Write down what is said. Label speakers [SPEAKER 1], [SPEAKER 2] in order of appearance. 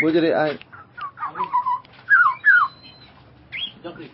[SPEAKER 1] Mau jadi ai.
[SPEAKER 2] Jokri.